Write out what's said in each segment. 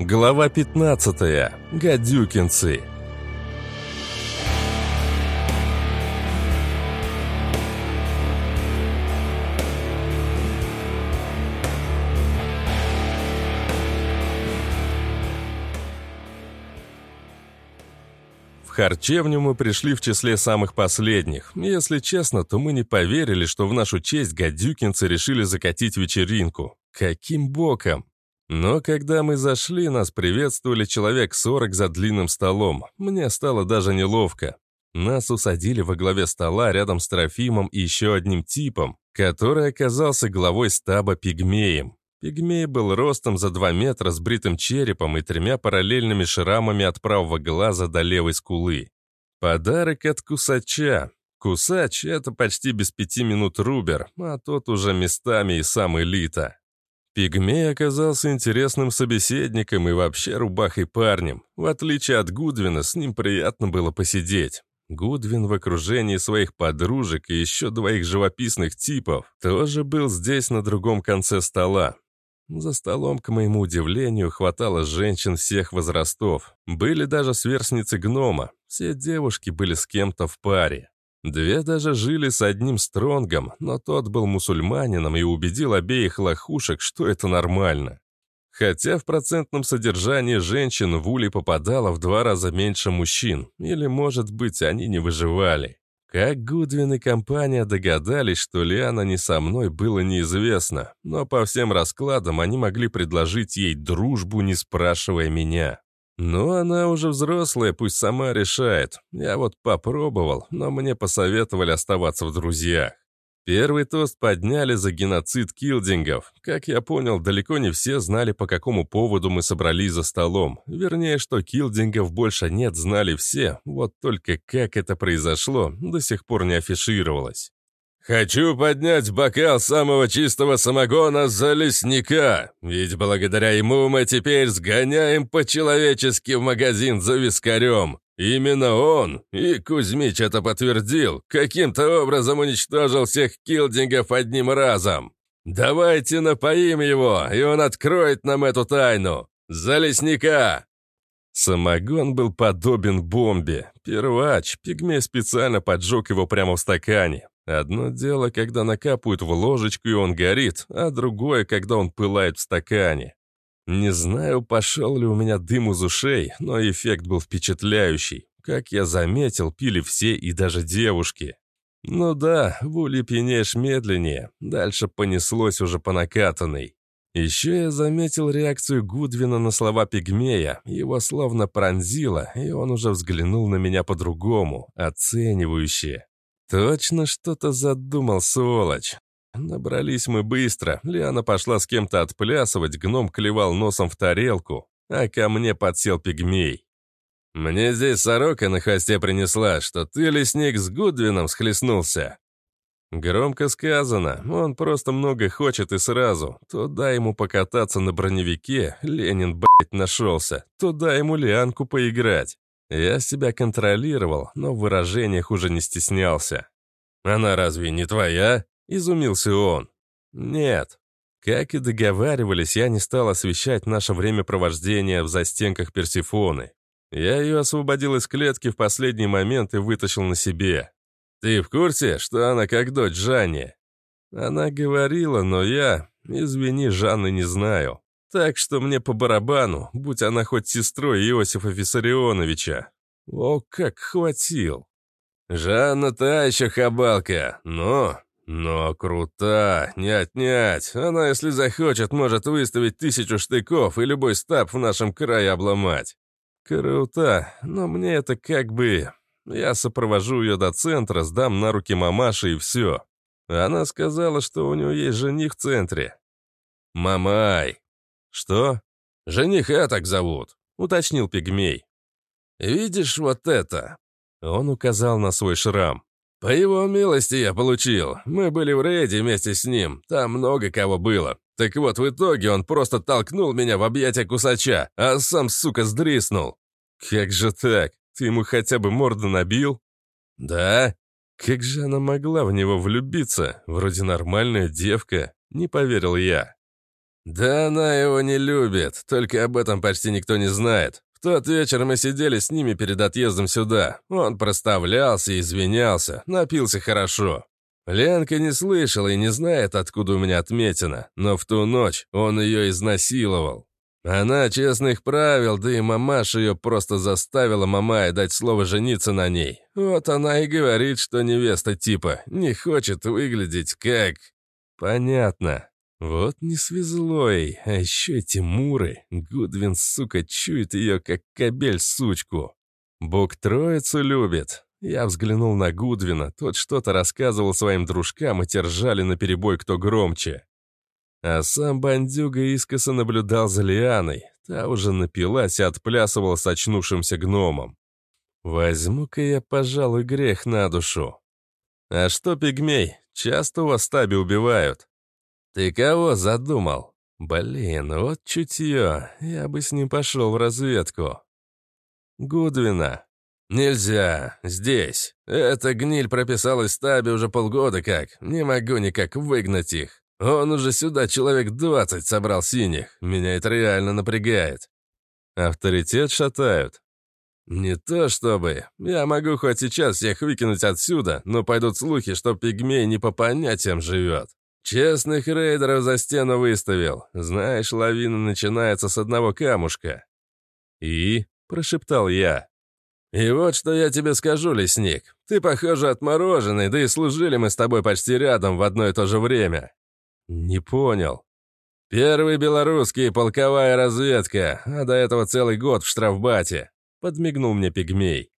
Глава 15. Гадюкинцы. В харчевню мы пришли в числе самых последних. Если честно, то мы не поверили, что в нашу честь гадюкинцы решили закатить вечеринку. Каким боком? Но когда мы зашли, нас приветствовали человек 40 за длинным столом. Мне стало даже неловко. Нас усадили во главе стола рядом с Трофимом и еще одним типом, который оказался главой стаба пигмеем. Пигмей был ростом за 2 метра с бритым черепом и тремя параллельными шрамами от правого глаза до левой скулы. Подарок от кусача. Кусач — это почти без пяти минут рубер, а тот уже местами и сам элита. Пигмей оказался интересным собеседником и вообще рубахой парнем. В отличие от Гудвина, с ним приятно было посидеть. Гудвин в окружении своих подружек и еще двоих живописных типов тоже был здесь на другом конце стола. За столом, к моему удивлению, хватало женщин всех возрастов. Были даже сверстницы гнома. Все девушки были с кем-то в паре. Две даже жили с одним стронгом, но тот был мусульманином и убедил обеих лохушек, что это нормально. Хотя в процентном содержании женщин в улей попадало в два раза меньше мужчин, или, может быть, они не выживали. Как Гудвин и компания догадались, что Лиана не со мной, было неизвестно, но по всем раскладам они могли предложить ей дружбу, не спрашивая меня. «Ну, она уже взрослая, пусть сама решает. Я вот попробовал, но мне посоветовали оставаться в друзьях. Первый тост подняли за геноцид килдингов. Как я понял, далеко не все знали, по какому поводу мы собрались за столом. Вернее, что килдингов больше нет, знали все. Вот только как это произошло, до сих пор не афишировалось. «Хочу поднять бокал самого чистого самогона за лесника, ведь благодаря ему мы теперь сгоняем по-человечески в магазин за вискарем. Именно он, и Кузьмич это подтвердил, каким-то образом уничтожил всех килдингов одним разом. Давайте напоим его, и он откроет нам эту тайну. За лесника!» Самогон был подобен бомбе. Первач, пигмей специально поджег его прямо в стакане. Одно дело, когда накапают в ложечку и он горит, а другое, когда он пылает в стакане. Не знаю, пошел ли у меня дым из ушей, но эффект был впечатляющий. Как я заметил, пили все и даже девушки. Ну да, в уле пьянеешь медленнее, дальше понеслось уже по накатанной. Еще я заметил реакцию Гудвина на слова пигмея, его словно пронзило, и он уже взглянул на меня по-другому, оценивающе. Точно что-то задумал, сволочь. Набрались мы быстро. Лиана пошла с кем-то отплясывать, гном клевал носом в тарелку, а ко мне подсел пигмей. «Мне здесь сорока на хвосте принесла, что ты, лесник, с Гудвином схлестнулся». Громко сказано, он просто много хочет и сразу. Туда ему покататься на броневике, Ленин, блядь, нашелся. Туда ему Лианку поиграть. Я себя контролировал, но в выражениях уже не стеснялся. «Она разве не твоя?» – изумился он. «Нет». Как и договаривались, я не стал освещать наше времяпровождение в застенках Персифоны. Я ее освободил из клетки в последний момент и вытащил на себе. «Ты в курсе, что она как дочь Жанне?» Она говорила, но я, извини, Жанны не знаю. Так что мне по барабану, будь она хоть сестрой Иосифа Виссарионовича. О, как хватил. Жанна та еще хабалка, но... Но крута, не отнять. Она, если захочет, может выставить тысячу штыков и любой стаб в нашем крае обломать. Крута, но мне это как бы... Я сопровожу ее до центра, сдам на руки мамаши и все. Она сказала, что у нее есть жених в центре. «Мамай, «Что?» «Жениха так зовут», — уточнил пигмей. «Видишь вот это?» Он указал на свой шрам. «По его милости я получил. Мы были в рейде вместе с ним. Там много кого было. Так вот, в итоге он просто толкнул меня в объятия кусача, а сам, сука, сдриснул». «Как же так? Ты ему хотя бы морду набил?» «Да». «Как же она могла в него влюбиться? Вроде нормальная девка», — не поверил я. «Да она его не любит, только об этом почти никто не знает. В тот вечер мы сидели с ними перед отъездом сюда. Он проставлялся извинялся, напился хорошо. Ленка не слышала и не знает, откуда у меня отметина, но в ту ночь он ее изнасиловал. Она честных правил, да и мамаша ее просто заставила мамая дать слово жениться на ней. Вот она и говорит, что невеста типа не хочет выглядеть как... Понятно. Вот не свезло ей, а еще эти муры. Гудвин, сука, чует ее, как кобель сучку. Бог троицу любит. Я взглянул на Гудвина, тот что-то рассказывал своим дружкам и держали наперебой кто громче. А сам бандюга искоса наблюдал за Лианой. Та уже напилась и отплясывала с очнувшимся гномом. Возьму-ка я, пожалуй, грех на душу. А что, пигмей, часто у вас таби убивают? Ты кого задумал? Блин, вот чутье, я бы с ним пошел в разведку. Гудвина. Нельзя, здесь. Эта гниль прописалась в табе уже полгода как, не могу никак выгнать их. Он уже сюда человек двадцать собрал синих. Меня это реально напрягает. Авторитет шатают. Не то чтобы. Я могу хоть сейчас всех выкинуть отсюда, но пойдут слухи, что пигмей не по понятиям живет. Честных рейдеров за стену выставил. Знаешь, лавина начинается с одного камушка. И? Прошептал я. «И вот что я тебе скажу, лесник. Ты, похоже, отмороженный, да и служили мы с тобой почти рядом в одно и то же время. «Не понял». «Первый белорусский, полковая разведка, а до этого целый год в штрафбате», — подмигнул мне пигмей.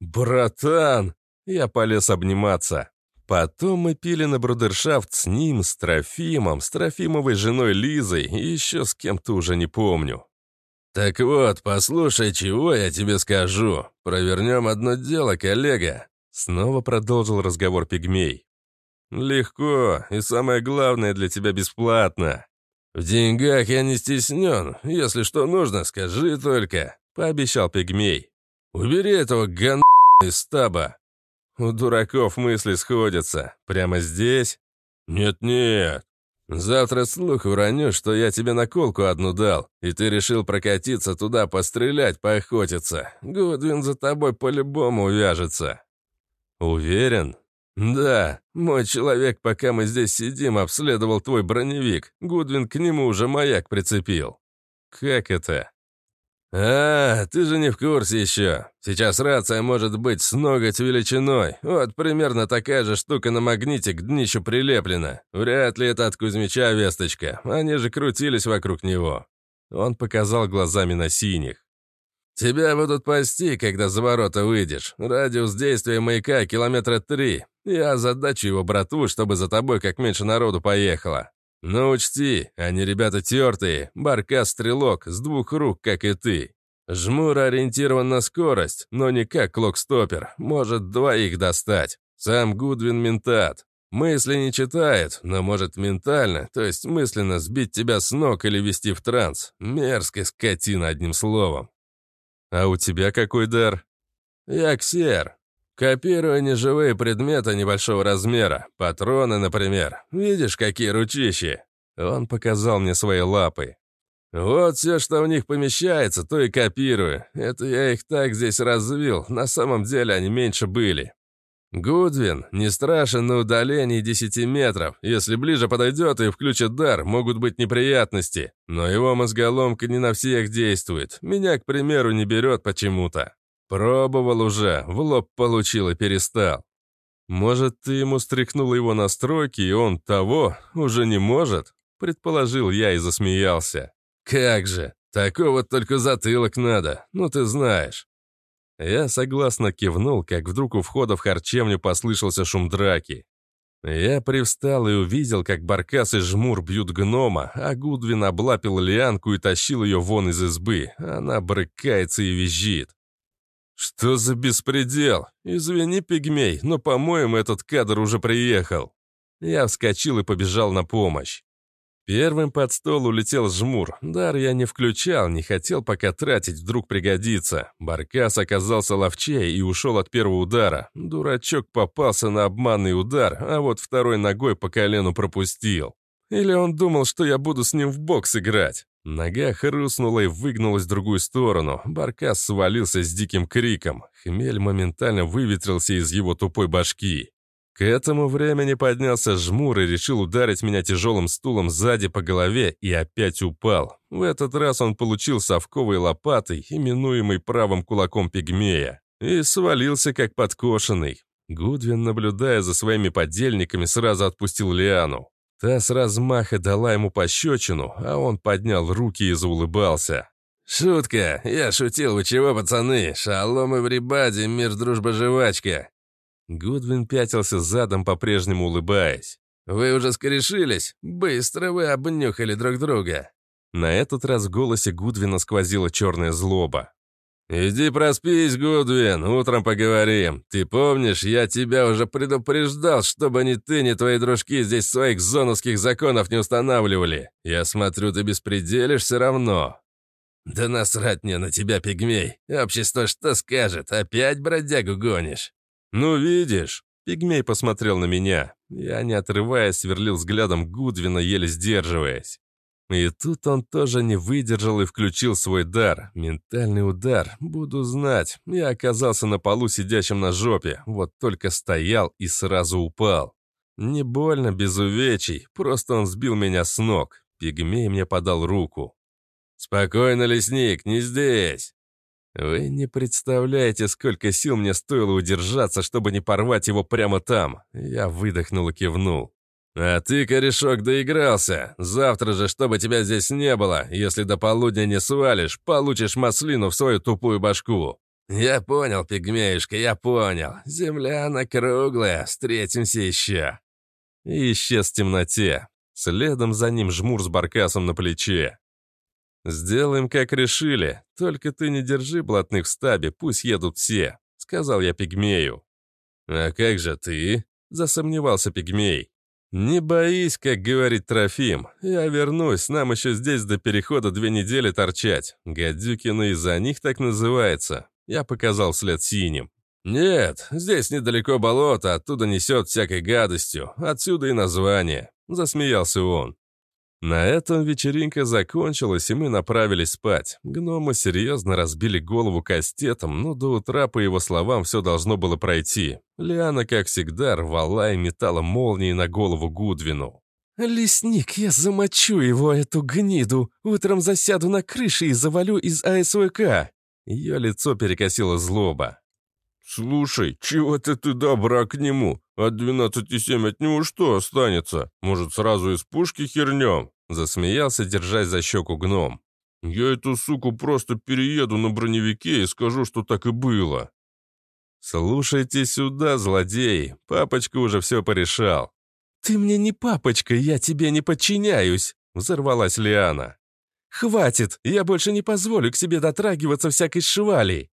«Братан!» — я полез обниматься. Потом мы пили на брудершафт с ним, с Трофимом, с Трофимовой женой Лизой и еще с кем-то уже не помню. «Так вот, послушай, чего я тебе скажу. Провернем одно дело, коллега», — снова продолжил разговор пигмей. «Легко, и самое главное, для тебя бесплатно. В деньгах я не стеснен, если что нужно, скажи только», — пообещал пигмей. «Убери этого ган из стаба». У дураков мысли сходятся. Прямо здесь? Нет-нет. Завтра слух уроню, что я тебе наколку одну дал, и ты решил прокатиться туда, пострелять, поохотиться. Гудвин за тобой по-любому увяжется. Уверен? «Да, мой человек, пока мы здесь сидим, обследовал твой броневик. Гудвин к нему уже маяк прицепил». «Как это?» «А, ты же не в курсе еще. Сейчас рация может быть с ноготь величиной. Вот примерно такая же штука на магните к днищу прилеплена. Вряд ли это от Кузьмича весточка. Они же крутились вокруг него». Он показал глазами на синих. «Тебя будут пасти, когда за ворота выйдешь. Радиус действия маяка километра три. Я озадачу его братву, чтобы за тобой как меньше народу поехало. Но учти, они ребята тертые, барка-стрелок, с двух рук, как и ты. Жмур ориентирован на скорость, но не как клокстопер, может двоих достать. Сам Гудвин ментат. Мысли не читает, но может ментально, то есть мысленно сбить тебя с ног или вести в транс. Мерзкая скотина, одним словом. «А у тебя какой дар?» «Я ксер. Копирую неживые предметы небольшого размера. Патроны, например. Видишь, какие ручищи?» Он показал мне свои лапы. «Вот все, что в них помещается, то и копирую. Это я их так здесь развил, на самом деле они меньше были. Гудвин не страшен на удалении 10 метров. Если ближе подойдет и включит дар, могут быть неприятности. Но его мозголомка не на всех действует. Меня, к примеру, не берет почему-то. Пробовал уже, в лоб получил и перестал. Может, ты ему стряхнул его настройки, и он того уже не может? Предположил я и засмеялся. Как же, такого только затылок надо, ну ты знаешь. Я согласно кивнул, как вдруг у входа в харчевню послышался шум драки. Я привстал и увидел, как Баркас и Жмур бьют гнома, а Гудвин облапил Лианку и тащил ее вон из избы. Она брыкается и визжит. «Что за беспредел? Извини, пигмей, но, по-моему, этот кадр уже приехал». Я вскочил и побежал на помощь. Первым под стол улетел жмур. Дар я не включал, не хотел пока тратить, вдруг пригодится. Баркас оказался ловчей и ушел от первого удара. Дурачок попался на обманный удар, а вот второй ногой по колену пропустил. Или он думал, что я буду с ним в бокс играть? Нога хрустнула и выгнулась в другую сторону. Баркас свалился с диким криком. Хмель моментально выветрился из его тупой башки. К этому времени поднялся жмур и решил ударить меня тяжелым стулом сзади по голове и опять упал. В этот раз он получил совковой лопатой, именуемой правым кулаком пигмея, и свалился как подкошенный. Гудвин, наблюдая за своими подельниками, сразу отпустил Лиану. Та с размаха дала ему пощечину, а он поднял руки и заулыбался. «Шутка! Я шутил, вы чего, пацаны? Шалом и врибаде, мир, дружба, жвачка!» Гудвин пятился задом, по-прежнему улыбаясь. «Вы уже скорешились? Быстро вы обнюхали друг друга!» На этот раз в голосе Гудвина сквозила черная злоба. «Иди проспись, Гудвин, утром поговорим. Ты помнишь, я тебя уже предупреждал, чтобы ни ты, ни твои дружки здесь своих зоновских законов не устанавливали. Я смотрю, ты беспределишь все равно». «Да насрать мне на тебя, пигмей. Общество что скажет? Опять бродягу гонишь?» «Ну, видишь». Пигмей посмотрел на меня. Я, не отрываясь, сверлил взглядом Гудвина, еле сдерживаясь. И тут он тоже не выдержал и включил свой дар. Ментальный удар. Буду знать. Я оказался на полу, сидящим на жопе. Вот только стоял и сразу упал. Не больно, без увечий. Просто он сбил меня с ног. Пигмей мне подал руку. «Спокойно, лесник, не здесь!» Вы не представляете, сколько сил мне стоило удержаться, чтобы не порвать его прямо там. Я выдохнул и кивнул. «А ты, корешок, доигрался. Завтра же, чтобы тебя здесь не было, если до полудня не свалишь, получишь маслину в свою тупую башку». «Я понял, пигмеюшка, я понял. Земля она круглая, встретимся еще». И исчез в темноте. Следом за ним жмур с баркасом на плече. «Сделаем, как решили. Только ты не держи блатных в стабе, пусть едут все», — сказал я пигмею. «А как же ты?» — засомневался пигмей. «Не боись, как говорит Трофим. Я вернусь, нам еще здесь до перехода две недели торчать. Гадюкины из-за них так называется». Я показал след синим. «Нет, здесь недалеко болото, оттуда несет всякой гадостью. Отсюда и название», — засмеялся он. На этом вечеринка закончилась, и мы направились спать. Гномы серьезно разбили голову кастетом, но до утра, по его словам, все должно было пройти. Лиана, как всегда, рвала и метала молнии на голову Гудвину. «Лесник, я замочу его, эту гниду. Утром засяду на крыше и завалю из АСВК». Ее лицо перекосило злоба. «Слушай, чего ты ты добра к нему? От 12,7 от него что останется? Может, сразу из пушки хернем?» Засмеялся, держась за щеку гном. «Я эту суку просто перееду на броневике и скажу, что так и было». «Слушайте сюда, злодей, папочка уже все порешал». «Ты мне не папочка, я тебе не подчиняюсь», — взорвалась Лиана. «Хватит, я больше не позволю к себе дотрагиваться всякой швали.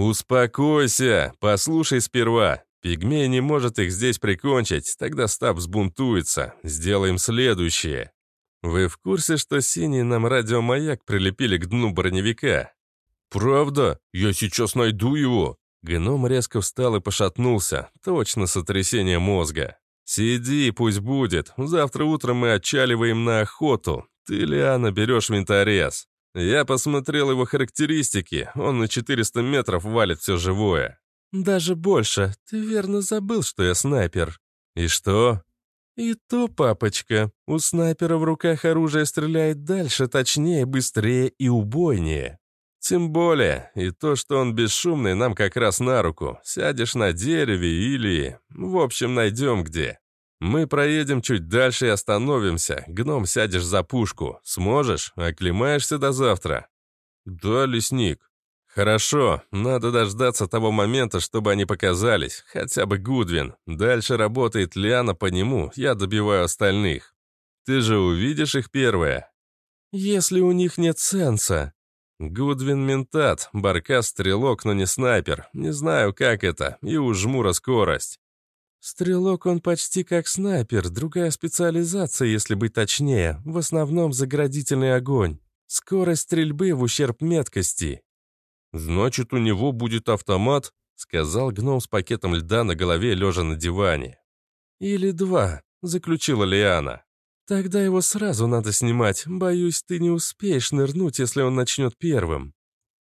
«Успокойся, послушай сперва. Пигмей не может их здесь прикончить, тогда стаб взбунтуется. Сделаем следующее. Вы в курсе, что синий нам радиомаяк прилепили к дну броневика?» «Правда? Я сейчас найду его!» Гном резко встал и пошатнулся. Точно сотрясение мозга. «Сиди, пусть будет. Завтра утром мы отчаливаем на охоту. Ты, Лиана, берешь винторез. Я посмотрел его характеристики, он на 400 метров валит все живое. Даже больше. Ты верно забыл, что я снайпер. И что? И то, папочка, у снайпера в руках оружие стреляет дальше, точнее, быстрее и убойнее. Тем более, и то, что он бесшумный, нам как раз на руку. Сядешь на дереве или... В общем, найдем где. Мы проедем чуть дальше и остановимся. Гном, сядешь за пушку. Сможешь? Оклемаешься до завтра?» «Да, лесник». «Хорошо. Надо дождаться того момента, чтобы они показались. Хотя бы Гудвин. Дальше работает Лиана по нему. Я добиваю остальных. Ты же увидишь их первое?» «Если у них нет сенса». Гудвин ментат, Баркас стрелок, но не снайпер. Не знаю, как это. И у жмура скорость. Стрелок он почти как снайпер, другая специализация, если быть точнее, в основном заградительный огонь. Скорость стрельбы в ущерб меткости. «Значит, у него будет автомат?» — сказал гном с пакетом льда на голове, лежа на диване. «Или два», — заключила Лиана. Тогда его сразу надо снимать. Боюсь, ты не успеешь нырнуть, если он начнет первым.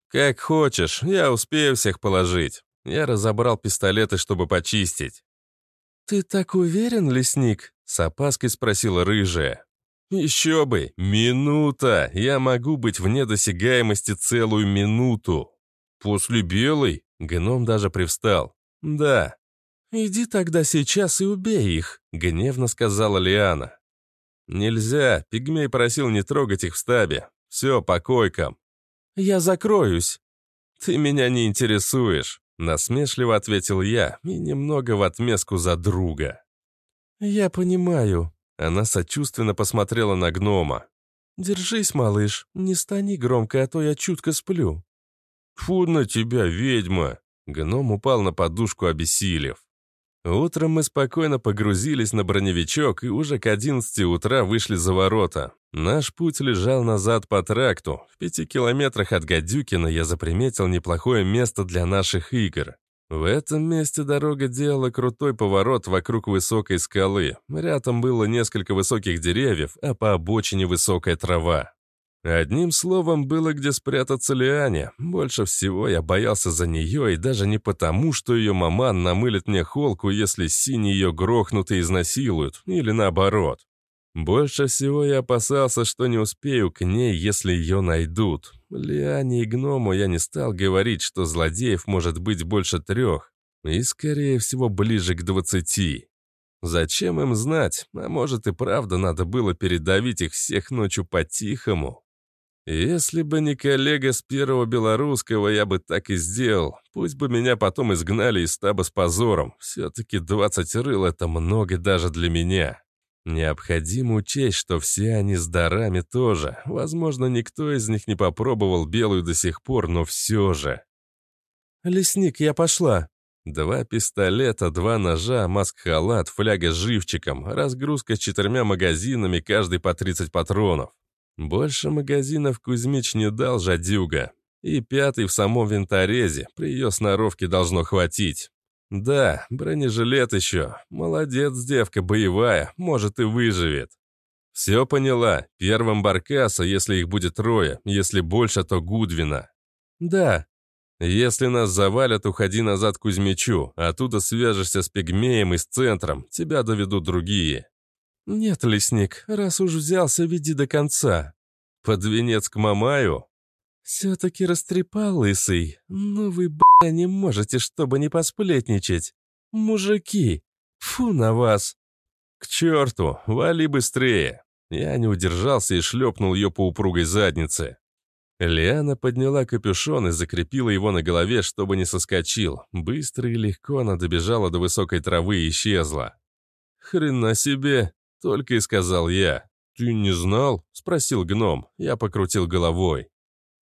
Как хочешь, я успею всех положить. Я разобрал пистолеты, чтобы почистить. «Ты так уверен, лесник?» — с опаской спросила рыжая. «Еще бы! Минута! Я могу быть вне досягаемости целую минуту!» «После белой?» — гном даже привстал. «Да». «Иди тогда сейчас и убей их», — гневно сказала Лиана. «Нельзя, пигмей просил не трогать их в стабе. Все, по койкам». «Я закроюсь». «Ты меня не интересуешь», — насмешливо ответил я и немного в отместку за друга. «Я понимаю», — она сочувственно посмотрела на гнома. «Держись, малыш, не стани громко, а то я чутко сплю». «Фу на тебя, ведьма!» Гном упал на подушку, обессилев. Утром мы спокойно погрузились на броневичок и уже к 11 утра вышли за ворота. Наш путь лежал назад по тракту. В пяти километрах от Гадюкина я заприметил неплохое место для наших игр. В этом месте дорога делала крутой поворот вокруг высокой скалы. Рядом было несколько высоких деревьев, а по обочине высокая трава. Одним словом, было где спрятаться Лиане. Больше всего я боялся за нее, и даже не потому, что ее маман намылит мне холку, если синий ее грохнут и изнасилуют, или наоборот. Больше всего я опасался, что не успею к ней, если ее найдут. Лиане и гному я не стал говорить, что злодеев может быть больше трех, и, скорее всего, ближе к двадцати. Зачем им знать? А может и правда надо было передавить их всех ночью по-тихому? Если бы не коллега с первого белорусского, я бы так и сделал. Пусть бы меня потом изгнали из стаба с позором. Все-таки 20 рыл — это много даже для меня. Необходимо учесть, что все они с дарами тоже. Возможно, никто из них не попробовал белую до сих пор, но все же. «Лесник, я пошла», Два пистолета, два ножа, маск-халат, фляга с живчиком, разгрузка с четырьмя магазинами, каждый по 30 патронов. Больше магазинов Кузьмич не дал жадюга. И пятый в самом винторезе, при ее сноровке должно хватить. Да, бронежилет еще. Молодец, девка, боевая, может и выживет. Все поняла. Первым Баркаса, если их будет трое, если больше, то Гудвина. Да. Если нас завалят, уходи назад к Кузьмичу, оттуда свяжешься с пигмеем и с центром, тебя доведут другие. «Нет, лесник, раз уж взялся, веди до конца. Под венец к Мамаю?» «Все-таки растрепал, лысый. Ну вы, б***ь, не можете, чтобы не посплетничать. Мужики, фу на вас!» «К черту, вали быстрее!» Я не удержался и шлепнул ее по упругой заднице. Лиана подняла капюшон и закрепила его на голове, чтобы не соскочил. Быстро и легко она добежала до высокой травы и исчезла. «Хрена себе! Только и сказал я. «Ты не знал?» — спросил гном. Я покрутил головой.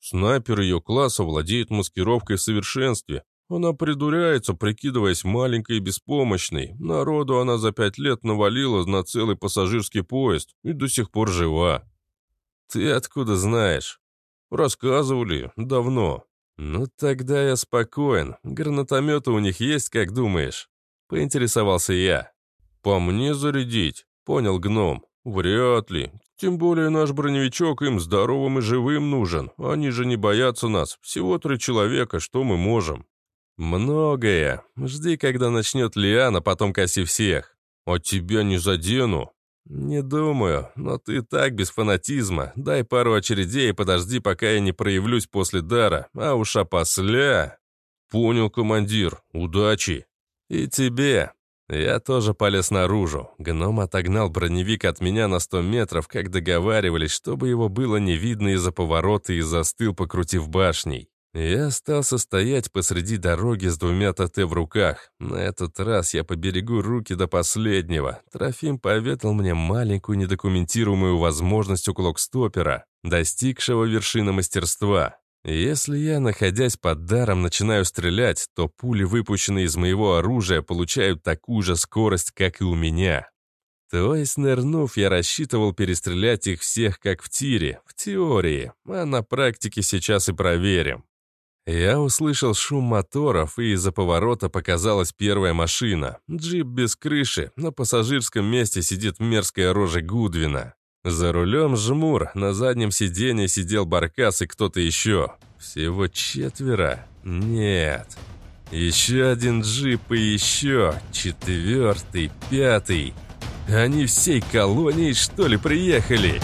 Снайпер ее класса владеет маскировкой в совершенстве. Она придуряется, прикидываясь маленькой и беспомощной. Народу она за пять лет навалила на целый пассажирский поезд и до сих пор жива. «Ты откуда знаешь?» «Рассказывали. Давно». «Ну, тогда я спокоен. Гранатометы у них есть, как думаешь?» Поинтересовался я. «По мне зарядить?» Понял гном. Вряд ли. Тем более наш броневичок им здоровым и живым нужен. Они же не боятся нас. Всего три человека, что мы можем? Многое. Жди, когда начнет Лиана, потом коси всех. А тебя не задену. Не думаю, но ты так без фанатизма. Дай пару очередей и подожди, пока я не проявлюсь после дара. А уж опосля... Понял, командир. Удачи. И тебе. Я тоже полез наружу. Гном отогнал броневик от меня на сто метров, как договаривались, чтобы его было не видно из-за поворота и застыл, покрутив башней. Я остался стоять посреди дороги с двумя ТТ в руках. На этот раз я поберегу руки до последнего. Трофим поведал мне маленькую недокументируемую возможность у клокстопера, достигшего вершины мастерства. Если я, находясь под даром, начинаю стрелять, то пули, выпущенные из моего оружия, получают такую же скорость, как и у меня. То есть, нырнув, я рассчитывал перестрелять их всех, как в тире, в теории, а на практике сейчас и проверим. Я услышал шум моторов, и из-за поворота показалась первая машина. Джип без крыши, на пассажирском месте сидит мерзкая рожа Гудвина. За рулем жмур, на заднем сиденье сидел Баркас и кто-то еще. Всего четверо? Нет. Еще один джип и еще. Четвертый, пятый. Они всей колонией, что ли, приехали?»